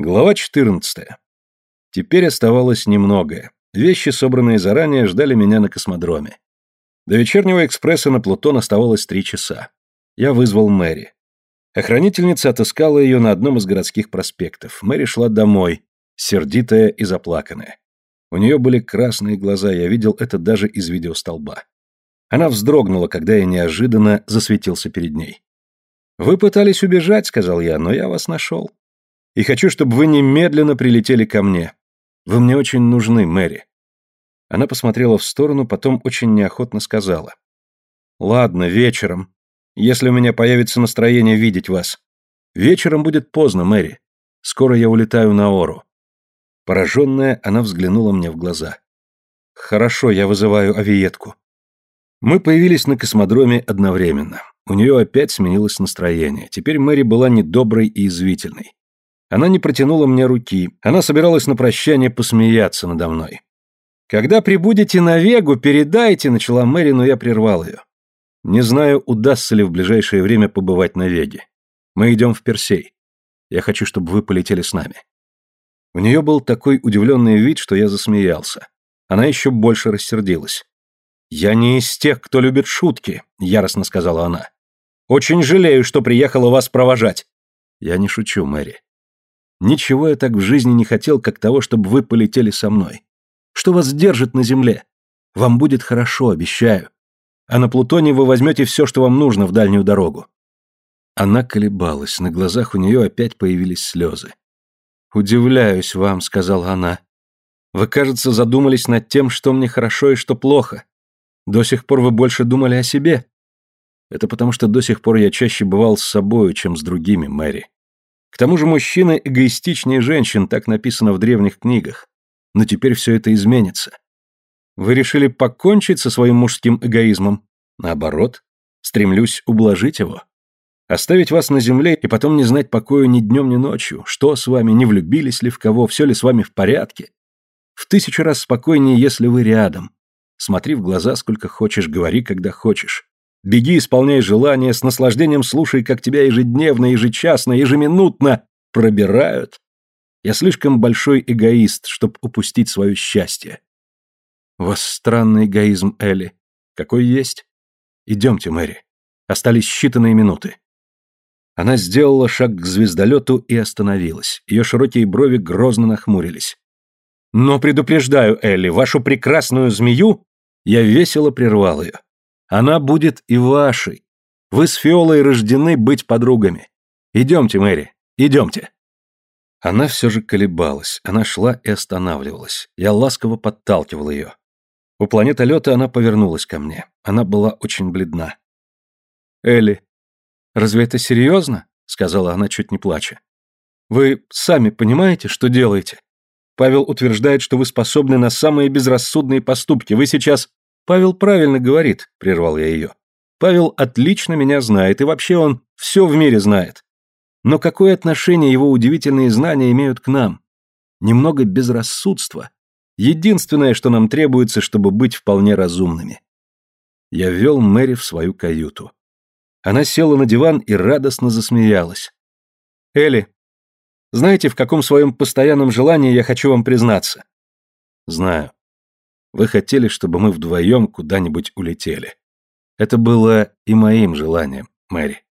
Глава 14. Теперь оставалось немногое. Вещи, собранные заранее, ждали меня на космодроме. До вечернего экспресса на Плутон оставалось три часа. Я вызвал Мэри. Охранительница отыскала ее на одном из городских проспектов. Мэри шла домой, сердитая и заплаканная. У нее были красные глаза, я видел это даже из видеостолба. Она вздрогнула, когда я неожиданно засветился перед ней. «Вы пытались убежать», — сказал я, — «но я вас нашел и хочу, чтобы вы немедленно прилетели ко мне. Вы мне очень нужны, Мэри». Она посмотрела в сторону, потом очень неохотно сказала. «Ладно, вечером, если у меня появится настроение видеть вас. Вечером будет поздно, Мэри. Скоро я улетаю на Ору». Пораженная, она взглянула мне в глаза. «Хорошо, я вызываю авиетку». Мы появились на космодроме одновременно. У нее опять сменилось настроение. Теперь Мэри была недоброй и извительной. Она не протянула мне руки, она собиралась на прощание посмеяться надо мной. «Когда прибудете на Вегу, передайте», — начала Мэри, но я прервал ее. «Не знаю, удастся ли в ближайшее время побывать на Веге. Мы идем в Персей. Я хочу, чтобы вы полетели с нами». У нее был такой удивленный вид, что я засмеялся. Она еще больше рассердилась. «Я не из тех, кто любит шутки», — яростно сказала она. «Очень жалею, что приехала вас провожать». «Я не шучу, Мэри. Ничего я так в жизни не хотел, как того, чтобы вы полетели со мной. Что вас держит на земле? Вам будет хорошо, обещаю. А на Плутоне вы возьмете все, что вам нужно в дальнюю дорогу». Она колебалась, на глазах у нее опять появились слезы. «Удивляюсь вам», — сказала она. «Вы, кажется, задумались над тем, что мне хорошо и что плохо. До сих пор вы больше думали о себе». «Это потому, что до сих пор я чаще бывал с собою, чем с другими, Мэри. К тому же мужчины эгоистичнее женщин, так написано в древних книгах. Но теперь все это изменится. Вы решили покончить со своим мужским эгоизмом? Наоборот, стремлюсь ублажить его. Оставить вас на земле и потом не знать покоя ни днем, ни ночью. Что с вами, не влюбились ли в кого, все ли с вами в порядке? В тысячу раз спокойнее, если вы рядом. Смотри в глаза, сколько хочешь, говори, когда хочешь. Беги, исполняй желания, с наслаждением слушай, как тебя ежедневно, ежечасно, ежеминутно пробирают. Я слишком большой эгоист, чтобы упустить свое счастье. У вас странный эгоизм, Элли. Какой есть? Идемте, Мэри. Остались считанные минуты. Она сделала шаг к звездолету и остановилась. Ее широкие брови грозно нахмурились. «Но предупреждаю, Элли, вашу прекрасную змею...» Я весело прервал ее. Она будет и вашей. Вы с Фиолой рождены быть подругами. Идемте, Мэри, идемте. Она все же колебалась, она шла и останавливалась. Я ласково подталкивал ее. У планетолета она повернулась ко мне. Она была очень бледна. «Элли, разве это серьезно?» — сказала она, чуть не плача. «Вы сами понимаете, что делаете? Павел утверждает, что вы способны на самые безрассудные поступки. Вы сейчас «Павел правильно говорит», — прервал я ее. «Павел отлично меня знает, и вообще он все в мире знает. Но какое отношение его удивительные знания имеют к нам? Немного безрассудства. Единственное, что нам требуется, чтобы быть вполне разумными». Я ввел Мэри в свою каюту. Она села на диван и радостно засмеялась. «Элли, знаете, в каком своем постоянном желании я хочу вам признаться?» «Знаю. Вы хотели, чтобы мы вдвоем куда-нибудь улетели. Это было и моим желанием, Мэри.